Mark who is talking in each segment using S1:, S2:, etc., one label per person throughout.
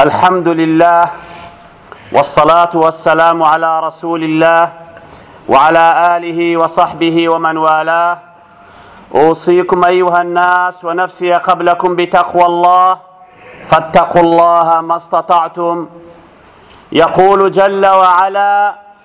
S1: الحمد لله والصلاة والسلام على رسول الله وعلى آله وصحبه ومن والاه أوصيكم أيها الناس ونفسي قبلكم بتقوى الله فاتقوا الله ما استطعتم يقول جل وعلا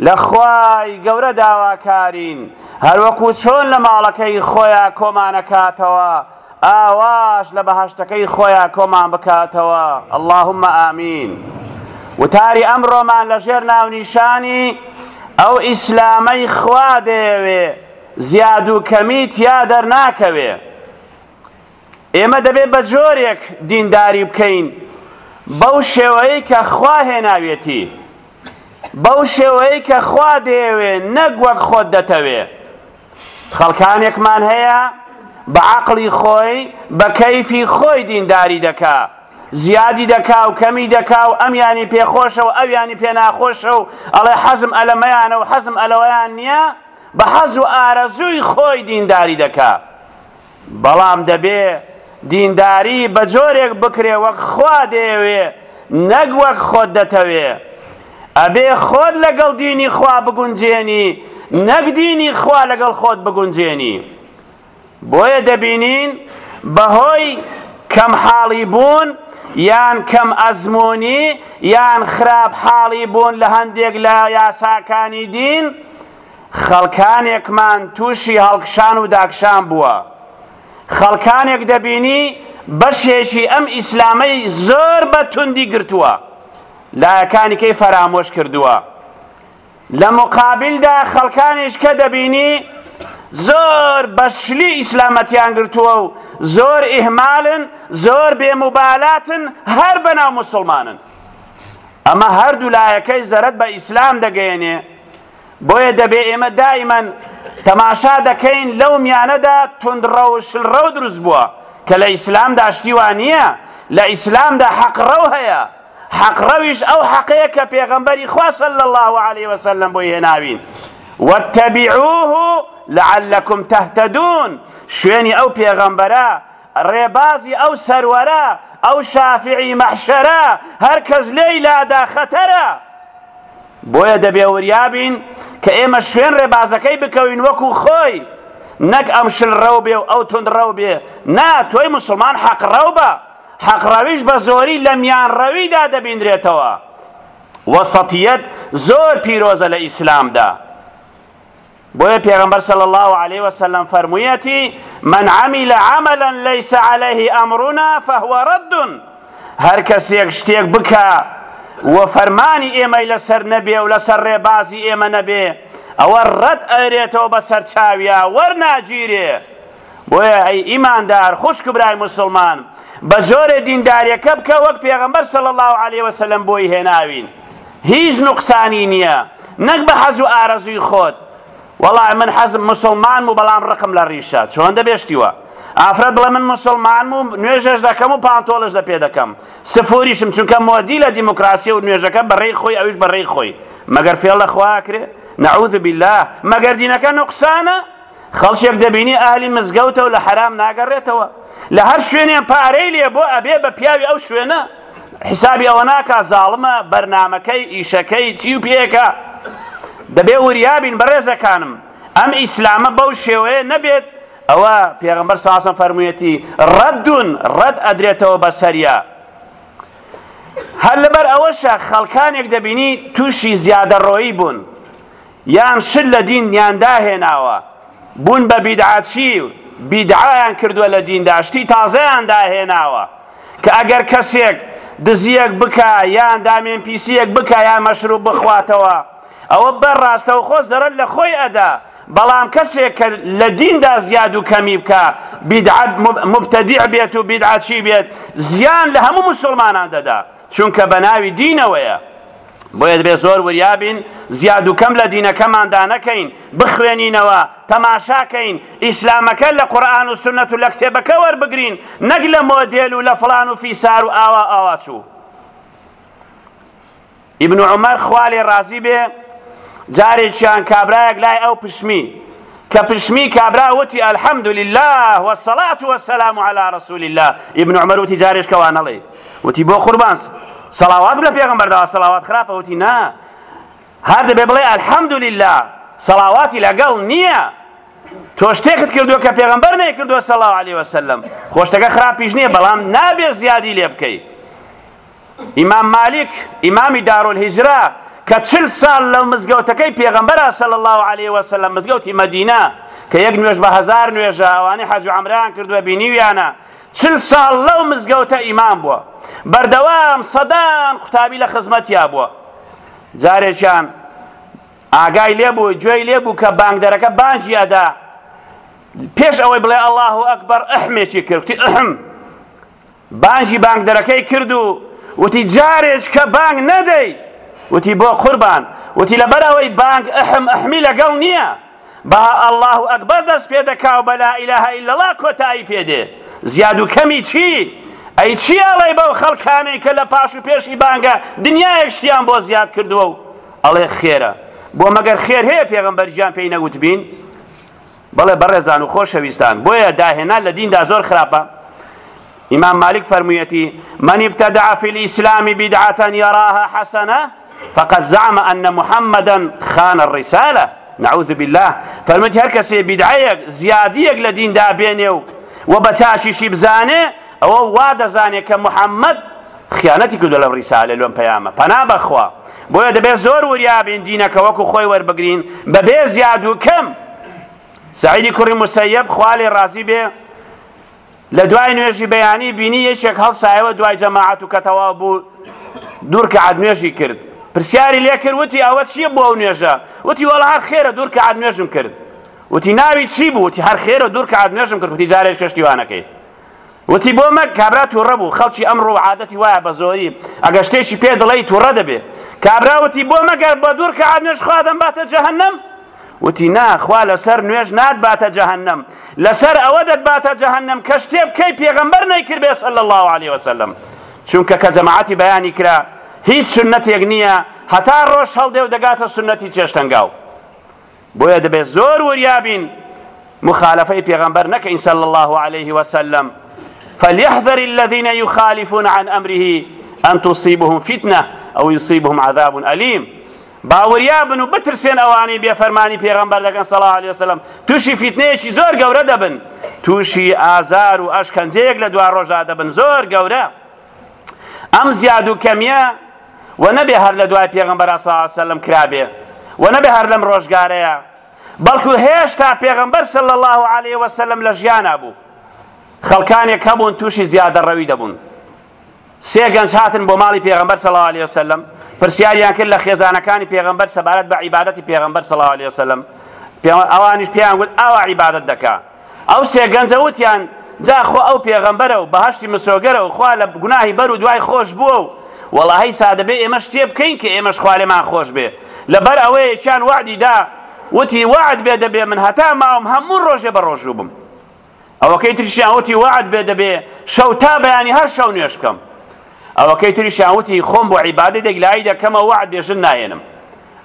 S1: لە خوای گەورە داواکارین هەروەکو چۆن لە ماڵەکەی خۆیا کۆمانەکاتەوە ئاواش لە بەهەشتەکەی خۆیا کۆمان بکاتەوە اللهم آمین وتاری ئەمڕۆمان لە ژێر ناونیشانی ئەو ئیسلامەی خوا دەیەوێ زیاد و کەمی تیا دەرناکەوێ ئێمە دەبێ بە جۆرێک دینداری بکەین بەو شێوەیەی کە خوا هێناوێتی، بەو شێوەیەی کە خوا دەیەوێ نەک وەک خۆت دەتەوێ. خەڵکانێکمان هەیە بە عەقڵی خۆی، بە کەیفی خۆی دینداری دەکا، زیادی دەکا و کەمی دەکا و ئەمیانی پێ خۆشە و ئەویانی پێ ناخۆشە و ئەڵێ حەزم ئەلەمەیانە و حەزم ئەلەوەیان نییە، بە حەز و ئارەزووی خۆی دینداری دەکا. بەڵام دەبێ دینداری بە جۆرێک بکرێ وەک خوا دەیەوێ نەک وەک خۆت دەتەوێ. ئەبێ خۆت لەگەڵ دینی خوا بگونجێنی نەک دینی خوا لەگەڵ خۆت بگونجێنی. بۆیە دەبینین بەهۆی کەم حاڵی بوون یان کەم ئەزموونی یان خراپ حاڵی بوون لە هەندێک لە یاساکانی دین، خەڵکانێکمان تووشی هەڵکشان و داکشان بووە، خەڵکانێک دەبینی بەشێکی ئەم ئیسلامەی زۆر بە توندی گرتووە لایەکانی کەی فەرامۆش کردووە، لە موقابیلدا خەڵکانیش کە دەبینی زۆر بە شلی ئیسلامەتیان گرتووە و زۆر ئیهمالن، زۆر بێ موبالاتن هەر بە ناو موسڵمانن. ئەمە هەردوو لایەکەی زەرەد بە ئیسلام دەگەیەنێ. بۆیە دەبێ ئێمە دایمەن تەماشا دەکەین لەو میانەدا توندڕەو و شلڕەو دروست بووە کە لە ئیسلامدا شتی وا نییە لە ئیسلامدا حەقڕەو هەیە حەقڕەویش ئەو حەقەیە کە پێغەمبەری خوا صلی الله علیه وسلم بۆی هێناوین واتبعوه لعلکم تهتدون شوێنی ئەو پێغەمبەرە ڕێبازی ئەو سەروەرە ئەو شافیعی مەحشەرە هەر کەس لێی لادا خەتەرە بۆیە دەبێ وریا بین کە ئێمە شوێن ڕێبازەکەی بکەوین وەکو خۆی نەک ئەم شل ڕەو بێ و ئەو تند ڕەو بێ نا تۆی مسلمان حەق ڕەو بە حەقڕەویش بە زۆری لە میان ڕەویدا دەبیندرێتەوە وەسەتیەت زۆر پیرۆزە لە ئیسلامدا بۆیە پێغەمبەر صلی اللە علیە وسلم فەرموویەتی، من عمل عملا لیس علیه امرنا فهو رد، هەر کەسێک شتێک بکا و فەرمانی ئێمەی لەسەر نەبێ و لەسەر ڕێبازی ئێمە نەبێ، ئەوە ڕەت ئەرێتەوە بەسەر چاویا وەرناگیرێ. بۆیە ئەی ئیماندار خوشک و برای موسڵمان بە جۆرێ دینداریەکە بکە وەک پێغەمبەر صلی اللە علیە وسلم بۆی هێناوین هیچ نوقسانی نییە نەک بە حەز و ئارەزوی خۆت وەڵا من حەزم مسلمان بوو بەڵام ڕقم لە ڕیشە چۆن دەبێشتیوە ئافرەت بڵێ من مسلمان بووم نوێژەش دەکەم و پانتۆڵش لە پێ دەکەم سفوریشم چونکە مۆدی لە دیموکراسی و نوێژەکە بەڕێی خۆی ئەویش بەڕێی خۆی مەگەر فێڵ لە خواکرێ نعوذ بالله مەگەر دینەکە نقصانە خەڵکێک دەبینی ئەهلی مزگەوتە و لە حەرام ناگەڕێتەوە لە هەر شوێنێ پارەی لێ بۆ ئەبێ بە پیاوی ئەو شوێنە حیسابی ئەوە ناکا زاڵمە بەرنمەکەی ئیشەکەی چی و پێکە دەبێ وریابین بەڕێزەکانم ئەم ئیسلامە بەو شێوەیە نەبێت ئەوە پێغمبەر ساسم فەرموویەتی ڕەدون ڕەد ئەدرێتەوە بەسەریا هەر لەبەر ئەوەشە خەڵکانێک دەبینی تووشی زیادەڕۆیی بوون یان شت لە دین یان داهێناوە بوون بە بیدعەچی بیدعەیان کردووە لە دیندا شتی تازەیان داهێناوە کە ئەگەر کەسێک دزیەک بکا یان دامێن پیسیەک بکا یان مەشروب بخواتەوە ئەوە بە ڕاستەوخۆ زەرەر لە خۆی ئەدا بەڵام کەسێک کە لە دیندا زیاد و کەمی بکە بیدعە مبتدیع بێت و بیدعەچی بێت زیان لە هەموو مسلمانان دەدا چونکە بە ناوی دینەوەیە بۆیە دەبێت زۆر وریا بین زیاد و کەم لە دینەکەماندا نەکەین بخوێنینەوە تەماشاکەین ئیسلامەکە لە قورآن و سنت و لە کتێبەکە وەربگرین نەک لە مۆدێل و لە فڵان و فیسار و ئاوا ئاواچوو ابن عمر خوا لێ ڕازی بێ جارێکیان کابرایەک لای ئەو پشمی کە پشمی کابرا وتی الحمد لله والصلاة والسلام على رسول الله ابن عمر وتی جارێش کەوانەڵێ وتی بۆ قوربان سەڵاوات لە پێغەمبەر داوە سەڵاوات خراپە وتی نا هەر دەبێ بڵێ الحمدللە سەڵاواتی لەگەڵ نییە تۆ شتێکت کردووە کە پێغەمبەر نەیکردووە صلی الله علیه وسلم خۆشتەکە خراپیش نییە بەڵام نابێ زیادی لێ بکەی ئیمام مالک ئیمامی دارالهجرە کە چل سال لە مزگەوتەکەی پێغەمبەرە سەل الله عليه وسلم مزگەوتی مدینە کە یەک نوێژ بە هزار نوێژە ئەوانەی حەج و عمران کردووە بینیویانە چل ساڵ لەو مزگەوتە ئیمام بووە بەردەوام سەدان قوتابی لە خزمەتیا بووە جارێکیان ئاگای لێ بوو گوێی لێ بوو کە بانگدەرەکە بانگی ئەدا پێش ئەوەی بڵێ ئەڵاه و ئەکبەر ئەحمێکی کردی ئەحم بانگی بانگدەرەکەی کرد و وتی جارێک کە بانگ نەدەی وتی بۆ قوربان وتی لەبەر ئەوەی بانگ ئەحم ئەحمی لەگەڵ نییە بە اللە اکبر دەست پێ دەکا و بە لا الە الا اللە کۆتایی پێ دێ زیاد و کەمی چی؟ ئەی چی ئەڵێی بەو خەڵکانەی کە لە پاش و پێشی بانگە دنیایەک شتیان بۆ زیاد کردووە و ئەڵێ خێرە بۆ مەگەر خێر هەیە پێغەمبەر گیان پێی نەوتبین بەڵێ بەڕێزان و خۆشەویستان بۆیە داهێنان لە دیندا زۆر خراپە ئیمام مالیک فەرموویەتی، من ابتدع فی الاسلام بدعة یراها حسنە فقد زعم ان محمدا خان الرسالە، نعوذ باللە، فەرموویەتی هەر کەسێ بیدعەیەک، زیادییەک لە دین دابێنێ و و بە چاکیشی بزانێ، ئەوە وا دەزانێ کە محمد خیانەتی کردووە لەم ریسالە، لەم پەیامە، پەنا بەخوا. بۆیە دەبێ زۆر وریا بین دینەکە وەکو خۆی وەربگرین بەبێ زیاد و کەم. سەعیدی کوڕی موسەیەب خوا لێ ڕازی بێ، لە دوای نوێژی بەیانی بینی یەکێک هەڵسایەوە دوای جەماعەت و کە تەواو بوو دوو رکعەت نوێژی کرد پرسیاری لێ کرد وتی ئەوە چییە بۆ ئەو نوێژە وتی وەڵا هەر خێرە دوو رکعەت نوێژم کرد وتی ناوی چی بوو وتی هەر خێرە دوو رکعەت نوێژم کرد وتی جارێش کەشتیوانەکەی وتی بۆ مەک کابرا تووڕە بوو خەڵکی ئەمڕۆ عادەتی وایە بە زۆری ئەگەر شتێکی پێ دڵی تووڕە دەبێ کابرا وتی بۆ مەگەر بە دوو رکعەت نوێژ خوا دەمباتە جەهەنەم وتی نا خوا لەسەر نوێژ ناتباتە جەهەنەم لەسەر ئەوە دەتباتە جەهەنەم کە شتێ بکەی پێغەمبەر نەیکرد بێ صلی الله علیه وسلم چونکە کە جەماعەتی بەیانی کرا هیچ سنەتێک نییە هەتا ڕۆژ هەڵدێ و دەگاتە سنەتی چێشتەنگاو بۆیە دەبێت زۆر وریابین مخالفەی پێغەمبەر نەکەین صلی الله عليه وسلم فليحذر الذين يخالفون عن أمره أن تصيبهم فتنة أو يصيبهم عذاب أليم باوریابن و بترسێن ئەوانەی بێ فەرمانی پێغەمبەر دەکەن صلی اللە علیە وسلم تووشی فیتنەیەکی زۆر گەورە دەبن تووشی ئازار و ئەشکەنجەیەک لە دوا ڕۆژدا دەبن زۆر گەورە ئەم زیاد و کەمیە و نەبێ هەر لە دوای پێغەمبەر صلی اللە علیە وسلم کرابێ و نەبێ هەر لەم ڕۆژگارەیە بەڵکو هێشتا پێغەمبەر صلی الله علیه وسلم لە ژیانا بوو خەڵکانێک هەبوون تووشی زیادەڕەوی دەبوون سێ گەنج هاتن بۆ ماڵی پێغەمبەر صلی الله علیه وسلم پرسیاریان کرد لە خێزانەکانی پێغەمبەر سەبارەت بە عیبادەتی پێغەمبەر صلی الله علیه وسلم ئەوانیش پێیان گوت ئاوا عیبادەت دەکا ئەو سێ گەنجە وتیان جا خۆ ئەو پێغەمبەرە و بەهشتی مسۆگەرە و خوا لە گوناهی بەر و دوای خۆش بووە و وەڵاهی سادەبێ ئێمە شتێ بکەین کە ئێمەش خوالێمان خۆش بێ لەبەر ئەوەیە چیان وعدی دا وتی وعد بێ دەبێ من هەتا ماوم هەموو ڕۆژێ بە ڕۆژوو بم ئەوەکەی تریشیان وتی وەعد بێ دەبێ شەو تا بەیانی هەر شەو نوێش بکەم ئەوەکەی تریشیان وتی خۆم بۆ عیبادەتێک لای دەکەمە وەعد بێ ژن ناهێنم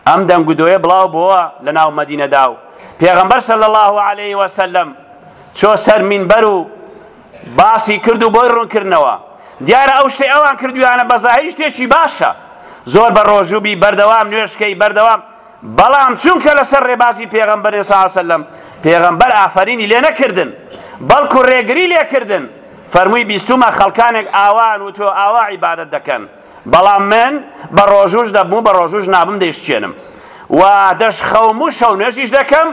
S1: ئەم دەنگ و دۆیە بڵاو بۆوە لە ناو مەدینەدا و پێغەمبەر صلی الله علیه وسلم چۆ سەر مینبەر و باسی کرد و بۆی ڕوونکردنەوە دیارە ئەو شتەی ئەوان کردویانە بە زاهری شتێکی باشە زۆر بە ڕۆژوبی بەردەوام نوێشکەی بەردەوام بەڵام چونکە لەسەر ڕێبازی پێغەمبەرن صلی اللە علیە وسلم پێغەمبەر ئافەرینی لێ نەکردن بەڵکو ڕێگری لێ کردن فەرمووی بیستومە خەڵکانێک ئاوان و تۆ ئاوا عیبادەت دەکەن بەڵام من بە ڕۆژوش دەبم و بە ڕۆژوش نابم دەیشتێنم و دەشخەوم و شەو نوێژیش دەکەم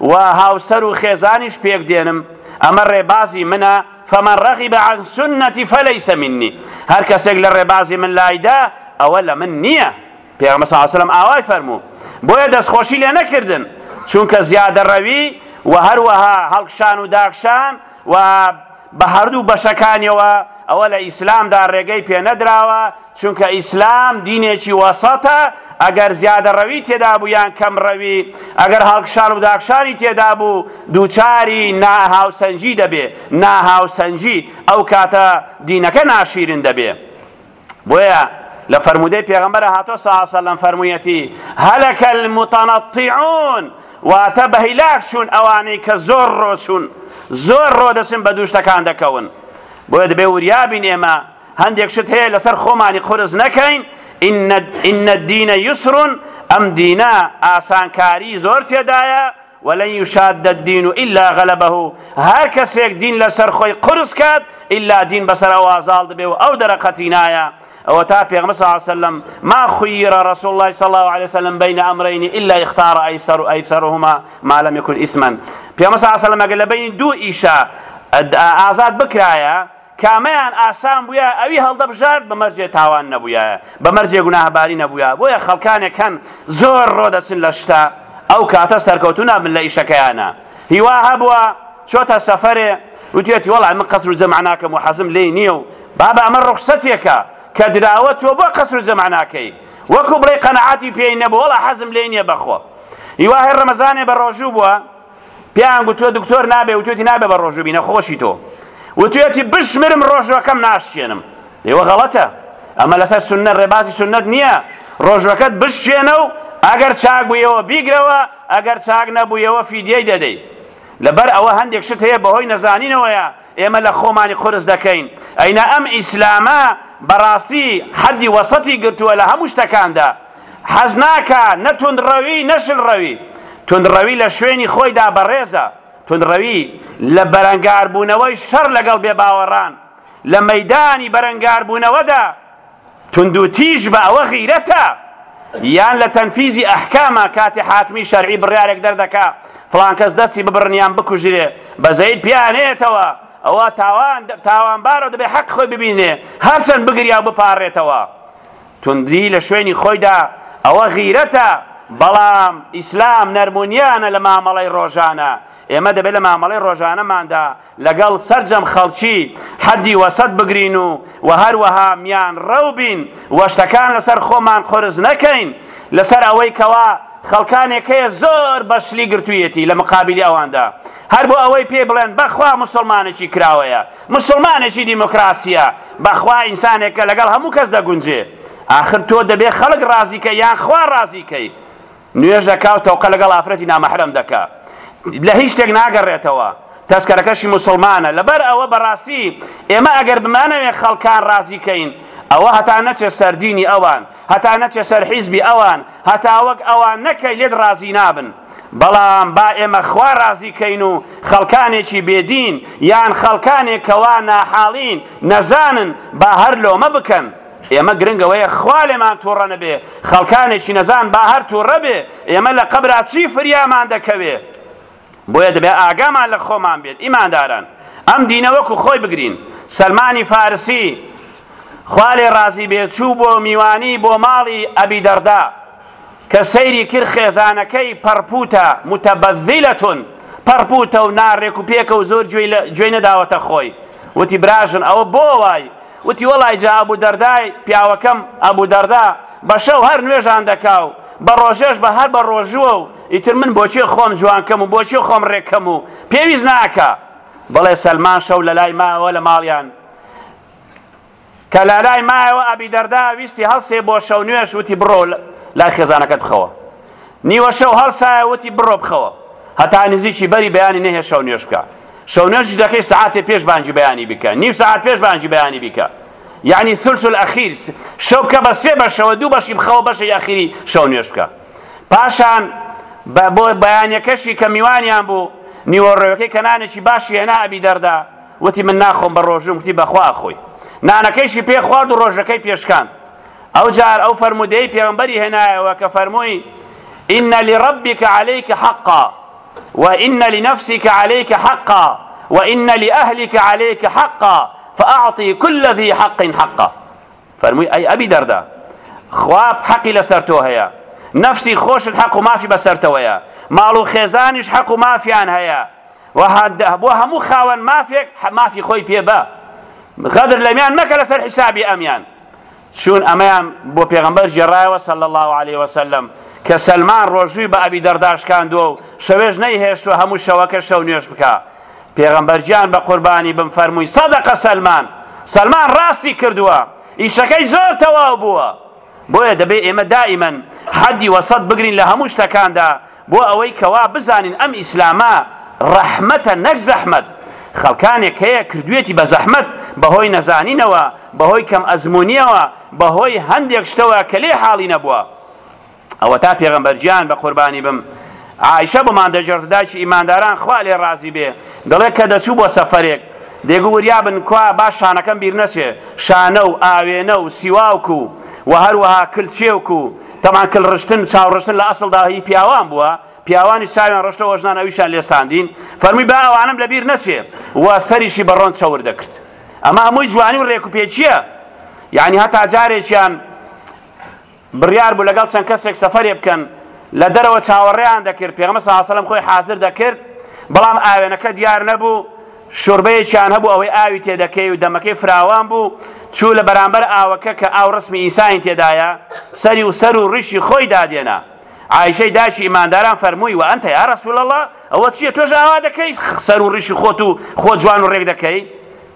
S1: و هاوسەر و خێزانیش پێک دێنم ئەمە ڕێبازی منە فمن رغب عن سنتی فلیس منی هەر کەسێک لە ڕێبازی من لایدا ئەوە لە من نییە پێغەمبەر صلی اللە علیە و سەلەم ئاوای فەرموو بۆیە دەستخۆشی لێ نەکردن چونکە زیادە ڕەوی و هەروەها هەڵکشان و داکشان و بە هەردوو بەشەکانیەوە ئەوە لە ئیسلامدا ڕێگەی پێ نەدراوە چونکە ئیسلام دینێکی وەسەتە ئەگەر زیادە ڕەوی تێدا بوو یان کەم ڕەوی ئەگەر هەڵکشان و داکشانی تێدا بوو دووچاری ناهاوسەنجی دەبێ ناهاوسەنجی ئەو کاتە دینەکە ناشیرن دەبێ بۆیە لە فەرموودەی پێغەمبەرە هاتووە سا سەلەم فەرموویەتی هەلەکە المتنطعون واتە بە هیلاک چوون ئەوانەی کە زۆر ڕۆچوون زۆر ڕۆ دەچن بە دوو شتەکان دەکەون بۆیە دەبێ وریابین ئێمە هەندێک شت هەیە لەسەر خۆمانی قرس نەکەین ئینە دینە یسرون ئەم دینە ئاسانکاری زۆر تێدایە ولن یشاد الدین الا غلبه هەر کەسێک دین لەسەر خۆی قورس کات ئیلا دین بەسەر ئەو ئازاڵ دەبێ و ئەو دەرەقەتی نایە ئەوە تا پێغمبەر صلی الله علیه وسلم ما خیر رسول الله صلی الله علیه وسلم بین امرین الا اختار ایسر ایسرهما ما لم يكن اسما پێغمبەر صلی الله علیه وسلم گەلە بین دوو ئیشە ئازاد بکرایە کامەیان ئاسان بویایە ئەوی هەڵدەبژارد بە مەرجێ تاوان نەبویایە بە مەرجێ گوناهباری نەبویایە بۆیە خەڵکانێک هەن زۆر ڕۆدەچن لە شتە ئەو کاتە سەرکەوتو نابن لە ئیشەکەیانە هیوا هەبوە چۆتە سەفەرێ وتویەتی وەڵا من قەسر و جەمع ناکەم و حەزم لێی نیە و بابە ئەمە ڕوخسەتێکە کە دراوە تۆ بۆ قەسر و جەمع ناکەی وەکو بڵێی قەناعەتی پێی نەبوە وەڵا حەزم لێی نیە بەخۆ هیوا هەر ڕەمەزانێ بە ڕۆژو بوە پێیان گوتووە دکتۆر نابێ وتێتی نابێ بە ڕۆژوو بینە خۆشی تۆ وتێتی بشمرم ڕۆژوەکەم ناشچێنم ئێوە غەڵەتە ئەمە لەسەر سنە ڕێبازی سنت نییە ڕۆژوەکەت بشچێنە و ئەگەر چاک بوویەوە بیگرەوە ئەگەر چاک نەبوویەوە فیدیەی دەدەی لەبەر ئەوە هەندێک شت هەیە بەهۆی نەزانینەوەیە ئێمە لە خۆمانی قرس دەکەین ئەینە ئەم ئیسلامە بەڕاستی حەدی وەسەتی گرتووە لە هەموو شتەکاندا حەز ناکا نە توندڕەوی نە شلڕەوی، توندڕەوی لە شوێنی خۆیدا بەڕێزە، توندڕەوی لە بەرەنگاربوونەوەی شەڕ لەگەڵ بێباوەڕان، لە مەیدانی بەرەنگاربوونەوەدا توندوتیژ بە ئەوە غیرەتە، یان لە تەنفیزی ئەحکامە کاتێ حاکمی شەرعی بڕیارێک دەردەکا فڵانکەس دەستی ببڕن یان بکوژرێ بەزەیی پیانەیەتەوە ئەوا تاوانبارەو دەبێ حەقی خۆی ببینێ هەرچەند بگریا و بپاڕێتەوە. توندی لە شوێنی خۆیدا ئەوە غیرەتە، بەڵام ئیسلام نەرمونیانە لە مامەڵەی ڕۆژانە، ئێمە دەبێت لە مامەڵەی ڕۆژانەماندا لەگەڵ سەرجەم خەڵکی حەدی وەسەت بگرین و و هەروەها میانڕەو بین و شتەکان لەسەر خۆمان قورس نەکەین لەسەر ئەوەی کەوا خەڵکانێک هەیە زۆر بەشلی گرتوویەتی لە مقابلی ئەواندا هەر بۆ ئەوەی پێی بڵێن بەخوا موسڵمانێکی کراوەیە موسڵمانێکی دیموکراسیە بەخوا ئینسانێک کە لەگەڵ هەموو کەس دەگونجێ ئاخر تۆ دەبێ خەڵک ڕازی کەی یان خوا ڕازی کەی نوێژ دەکا و تەوقە لەگەڵ ئافرەتی نامەحرەم دەکا لە هیچ شتێک ناگەڕێتەوە تەسکەرەکەشی موسڵمانە لەبەر ئەوە بەڕاستی ئێمە ئەگەر بمانەوێ خەڵکان ڕازی کەین ئەوە هەتا نەچێ سەردینی ئەوان هەتا نەچێت سەر حیزبی ئەوان، هەتا وەک ئەوان نەکەی لێت ڕازی نابن. بەڵام با ئێمە خوا ڕازی کەین و خەڵکانێکی بێ دین یان خەڵکانێک کە وا ناحاڵین نەزانن با هەر لۆمە بکەن. ئێمە گرنگ ئەوەیە خوا لێمان توڕە نەبێ، خەڵکانێکی نەزان با هەر توڕە بێ ئێمە لە قەبرا چی فریامان دەکەوێ. بۆیە دەبێت ئاگامان لە خۆمان بێت ئیمانداران ئەم دینە وەکو خۆی بگرین سەلمانی فارسی خوا لێ ڕازی بێت چوو بۆ میوانی بۆ ماڵی ئەبی دەردا کە سەیری کرد خێزانەکەی پەڕپوتە متەبەذیلەتون پەڕپوتە و ناڕێک و پێکە و زۆر گوێی نەداوەتە خۆی وتی براژن ئەوە بۆ وای وتی وەڵای جا ئەبوو دەردای پیاوەکەم ئەبوو دەردا بە شەو هەر نوێژان دەکا و بە ڕۆژێش بە هەر بە ڕۆژووە و ئیتر من بۆچێ خۆم جوان کەم و بۆچێ خۆم ڕێکەم و پێویست ناکە بەڵێ سەلمان شەو لە لای ماوە لە ماڵیان کە لە لای مایەوە ئەبی دەردا ویستی هەڵسێ بۆ شەو نوێش وتی بڕۆ لای خێزانەکەت بخەوە نیوە شەو هەڵسایە وتی بڕۆ بخەوە هەتا نزیکی بەری بەیانی نەهێ شەو نوێش بکە شەو نوێش دەکەی سعاتێ پێش بانجی بەیانی بکە نیو سعات پێش بانجی بەیانی بکە یعنی ثلث الاخیر شەو بکە بە سێ بەشەوە دوو بەشی بخەوە بەشی یاخیری شەو نوێش بکە پاشان بە بۆ بەیانەکەشی کە میوانیان بوو نیوەڕۆیەکەی کە نانێکی باشی هێنا ئەبی دەردا وتی من ناخۆم بە ڕۆژوم وتی بەخوا خۆی نانەکەیشی پێ خوارد و ڕۆژەکەی پێشکان ئەو جار ئەو فەرمودەی پێغمبەری هێنایەوە کە فەرمووی إن لربك عليك حقا وإن لنفسك عليك حقا وإن لأهلك عليك حقا فأعطي كل ذي حق حقا فەرمووی، ئەی ئەبی دەردە! خوا حەقی لەسەر تۆ هەیە، نەفسی خۆشت حەق و مافی بەسەرتەوەیە، ماڵ و خێزانیش حەق و مافیان هەیە و بۆ هەموو خاوەن مافێک مافی خۆی پێ بە، غەدر لەمیان مەکە لەسەر حیسابی ئەمیان. چوون ئەمەیان بۆ پێغەمبەر گێڕایەوە صلی اللە علیە وسلم کە سەلمان ڕۆژووی بە ئەبی دەرداش کاندووە و شەوێش نەیهێشتووە هەموو شەوەکە شەو نوێژ بکا. پێغەمبەر گیان بە قوربانی بم فەرمووی سەدەقە سەلمان سەلمان ڕاستی کردووە ئیشەکەی زۆر تەواو بووە بۆیە دەبێ ئێمە دائیمەن حەدی وەسەد بگرین لە هەموو شتەکاندا بۆ ئەوەی کەوا بزانین ئەم ئیسلامە ڕەحمەتە نەک زەحمەت خەڵکانێک هەیە کردوێتی بە زەحمەت بەهۆی نەزانینەوە بەهۆی کەم ئەزمونیەوە بەهۆی هەندێک شتەوە کە لێ حاڵی نەبووە ئەوەتا پێغەمبەر گیان بەقوربانی بم عائیشە بۆمان دەگێڕێت دایکی ئیمانداران خوا لێ ڕازی بێ دەڵێت کە دەچوو بۆ سەفەرێک دەیگو وریابن کوا با شانەکەم بیر نەچێ شانە و ئاوێنە و سیواوک و و هەروەها کلچێوک و تەمان کل ڕشتن چاو ڕشتن لە ئەسڵدا هی پیاوان بووە پیاوانی چاویان ڕشتەوە ژنان ئەویشان لێستاندین فەرمی با ئەوانم لەبیر نەچێ و سەریشی بەڕۆن چەور دەکرد ئەمە هەمووی جوانی و ڕێکوپێکیە یعنی هەتا جارێکیان بڕیار بوو لەگەڵ چەند کەسێک سەفەرێ بکەن، لە دەرەوە چاوەڕێیان دەکرد، پێغەمبەر صلی اللە علیە وسلم خۆی حازر دەکرد، بەڵام ئاوێنەکە دیار نەبوو، شۆربەیەکیان هەبوو ئەوەی ئاوی تێدەکەی و دەمەکەی فراوان بوو، چوو لە بەرامبەر ئاوەکە کە ئاو ڕسمی ئینسانی تێدایە، سەری و سەر و ڕیشی خۆی دادێنا. عائیشەی دایکی ئیمانداران فەرمووی، وانت یا رسول اللە، ئەوە چییە تۆش ئاوا دەکەی، سەر و ڕیشی خۆت و خۆت جوان و ڕێک دەکەی؟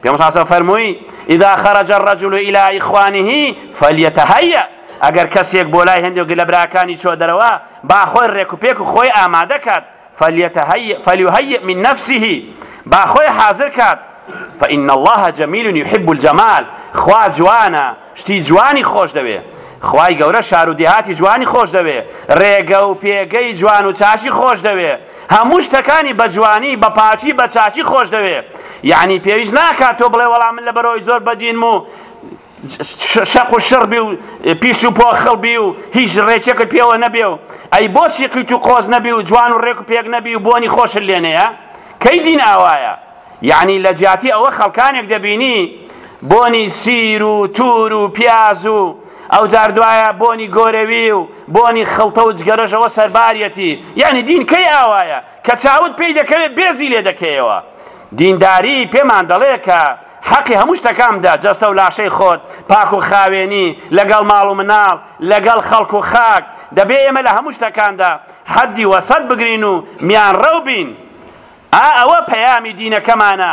S1: پێم ساسە فەرمووی ئیدا خەرەجە الرجل الى اخوانه فلیتهیأ ئەگەر کەسێک بۆ لای هەندێک لە براکانی چۆ دەرەوە با خۆی ڕێک و پێک و خۆی ئامادە کات فلیهەیئ من نفسه با خۆی حاضر کات فإن الله جميل يحب الجمال خوا جوانە شتی جوانی خۆشدەوێ خوای گەورە شار و دێهاتی جوانی خۆشدەوێ ڕێگە و پێگەی جوان و چاچی خۆشدەوێ هەموو شتەکانی بە جوانی بە پاچی بە چاچی خۆشدەوێ یعنی پێویست ناکات تۆ بڵێ وەڵام من لە بەرەوەی زۆر بەدین و شەق و شڕبی و پیش و پۆخڵبی و هیچ ڕێچێکت پێوە نەبێ و ئەی بۆچی قیت و قۆز نەبی و جوان و ڕێک و پێک نەبی و بۆنی خۆشت لێنەیە کەی دین ئاوایە یەعنی لە جیاتی ئەوە خەڵکانێک دەبینی بۆنی سیر و تور و پیاز و ئەو جار دوایە بۆنی گۆرەوی و بۆنی خڵتە و جگەرەشەوە سەرباریەتی یعنی دین کەی ئاوایە کە چاوت پێی دەکەوێت بێزی لێ دەکەیەوە دینداری پێمان دەڵێ کە حەقی هەموو شتەکان بدە جەستە و لاشەی خۆت پاک و خاوێنی لەگەڵ ماڵ و مناڵ لەگەڵ خەڵک و خاک دەبێ ئێمە لە هەموو شتەکاندا حەدی وەسەد بگرین و میان ڕەو بین ئا ئەوە پەیامی دینەکەمانە،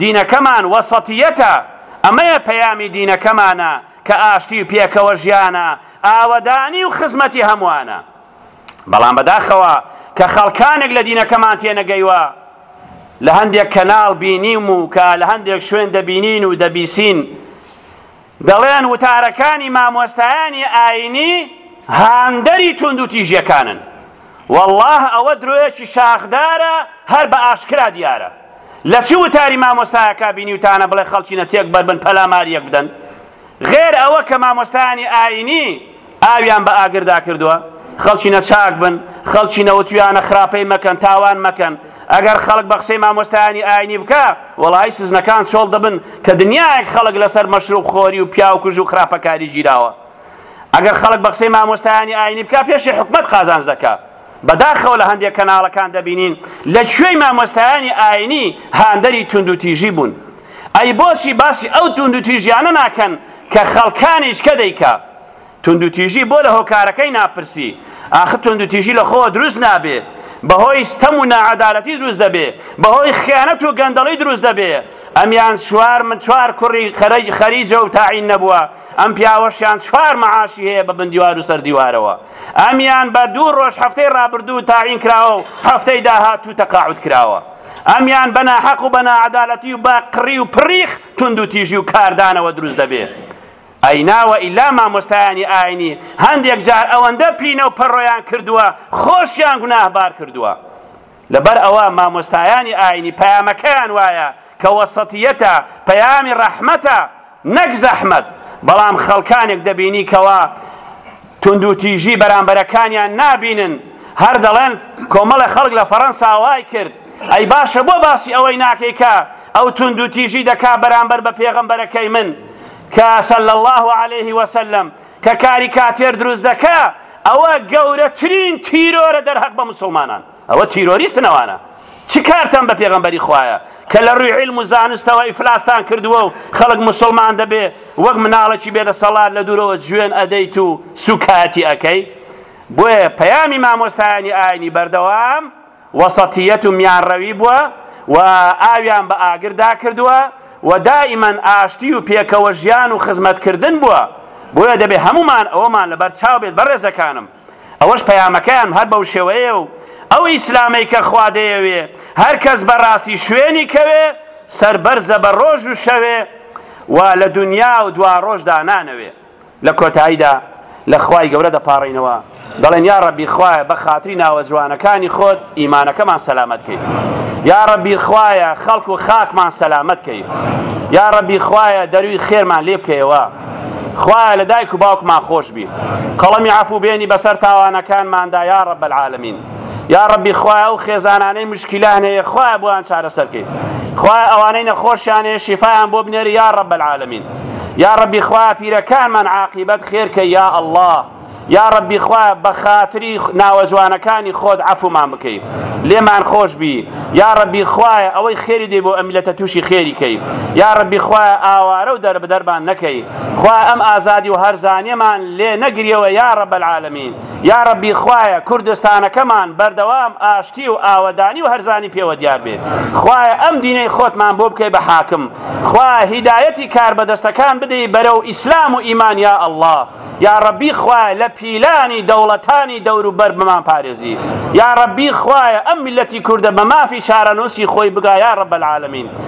S1: دینەکەمان وەسەتیەتە، ئەمەیە پەیامی دینەکەمانە کە ئاشتی و پێکەوە ژیانە، ئاوەدانی و خزمەتی هەموانە. بەڵام بەداخەوە کە خەڵکانێک لە دینەکەمان تێنەگەیوە، لە هەندێک کەناڵ بینیم و کە لە هەندێک شوێن دەبینین و دەبیسین، دەڵێن وتارەکانی مامۆستایانی ئاینی هاندەری توندوتیژیەکانن وەڵا ئەوە درۆیەکی شاخدارە هەر بە ئاشکرا دیارە لە چ وتاری مامۆستایەکە بینیوتانە بڵێ خەڵکینە تێک بەربن پەلاماریەک بدەن غێر ئەوە کە مامۆستایانی ئاینی ئاویان بە ئاگردا کردووە خەڵچینە چاک بن خەڵکی نەوتویانە خراپەی مەکەن تاوان مەکەن ئەگەر خەڵک بە قسەی مامۆستایانی ئاینی بکە وەڵی سزنەکان چۆڵ دەبن کە دنیایەک خەڵک لەسەر مەشروب خۆری و پیاوکوژ و خراپەکاری گیراوە ئەگەر خەڵک بە قسەی مامۆستایانی ئاینی بکە پێشی حکومت قازانج دەکە بەداخەوە لە هەندێک کەناڵەکان دەبینین لە کوێی مامۆستایانی ئاینی هاندەری توندوتیژی بوون ئەی بۆچی باسی ئەو توندوتیژیانە ناکەن کە خەڵکانیش کە دەیکە توندوتیژی بۆ لە هۆکارەکەی ناپرسی، ئاخر توندوتیژی لە خۆوە دروست نابێ، بە هۆی ستەم و ناعەدالەتی دروست دەبێ، بە هۆی خیانەت و گەندەڵی دروست دەبێ، ئەمیان چوار چوار کوڕی خەریجە و تەعین نەبووە، ئەم پیاوەشیان چوار مەعاشی هەیە بە بن دیوار و سەر دیوارەوە، ئەمیان بە دوو ڕۆژ هەفتەی ڕابردوو تەعین کراوە و هەفتەی داهاتوو تەقاعود کراوە، ئەمیان بە ناحەق و بە ناعەدالەتی و بە قڕی و پڕیخ توندوتیژی و کاردانەوە دروست دەبێ. ئەینا وەئیلا مامۆستایانی ئاینی هەندێک جار ئەوەندە پینە و پەڕۆیان کردووە خۆشیان گوناهبار کردووە لەبەر ئەوە مامۆستایانی ئاینی پەیامەکەیان وایە کە وەسەتیەتە پەیامی ڕەحمەتە نەک زەحمەت بەڵام خەڵکانێک دەبینی کەوا توندوتیژی بەرامبەرەکانیان نابینن هەر دەڵێن کۆمەڵە خەڵک لە فەڕەنسا وای کرد ئەی باشە بۆ باسی ئەوەی ناکەی کە ئەو توندوتیژی دەکا بەرامبەر بە پێغەمبەرەکەی من کە صلی اللە علیە وسلم کە کاریکاتێر دروست دەکا ئەوە گەورەترین تیرۆرە دەرهەق بە مسلمانان ئەوە تیرۆریستن ئەوانە چ کارتان بە پێغەمبەری خوایە کە لە ڕووی علم و زانستەوە ئیفلاستان کردووە و خەڵک مسلمان دەبێ وەک مناڵێکی بێ دەسەڵات لە دوورەوە جوێن ئەدەیت و سوکایەتی ئەکەی بۆیە پەیامی مامۆستایانی ئاینی بەردەوام وەسەتیەت و میانڕەوی بووە و ئاویان بە ئاگردا کردووە و دائیمەن ئاشتی و پێکەوە ژیان و خزمەت کردن بووە، بۆیە دەبێت هەموومان ئەوەمان لەبەر چاو بێت بەڕێزەکانم. ئەوەش پەیامەکەیان هەر بەو شێوەیەیە و ئەو ئیسلامەی کە خوا دەیەوێ هەر کەس بە ڕاستی شوێنی کەوێ سەربەرزە بە ڕۆژ و شەوێ و لە دونیا و دواڕۆژدا نانەوێ. لە کۆتاییدا لە خوای گەورە دەپاڕێینەوە دەڵێن یا ڕەبی خوایە بە خاتری ناوە جوانەکانی خۆت ئیمانەکەمان سەلامەت کەی یا ڕەبی خوایە خەڵک و خاکمان سەلامەت کەی یا ڕەبی خوایە دەروی خێرمان لێ بکەیەوە خوایە لە دایک و باوکمان خۆش بی قەڵەمی عفو بێنی بەسەر تاوانەکانماندا یا ڕەب العالمین یا ڕەبی خوایە و خێزانانەی مشکیلان هەیە خوایە بۆیان چارەسەرکەی خوایە ئەوانەی نەخۆشیان هەیە شیفایان بۆ بنێری یا ڕەب العالمین یا ربی خوایە پیرەکانمان عاقیبەت خێرکە یا ئەڵڵا یا ربی خوایە بە خاتری ناوە جوانەکانی خۆت عفومان بکەی لێمان خۆش بی یا ربی خوایە ئەوەی خێری دەی بۆ ئەمیلەتە تووشی خێری کەی یا ربی خوایە ئاوارە و دەربدەرمان نەکەی خوا ئەم ئازادی و هەرزانیەمان لێ نەگریەوە یا رب العالمین یاڕەبی خوایە کوردستانەکەمان بەردەوام ئاشتی و ئاوەدانی و هەرزانی پێوە دیار بێ خوایە ئەم دینەی خۆتمان بۆ بکەی بە حاکم خوایە هیدایەتی کاربەدەستەکان بدەی بەرەو ئیسلام و ئیمان یا ئەڵڵا یاڕەبی خوایە لە پیلانی دەوڵەتانی دەوروبەر بمان پارێزی یاڕەبی خوایە ئەم میلەتی کوردە بە مافی چارەنووسی خۆی بگا یا رب العالمین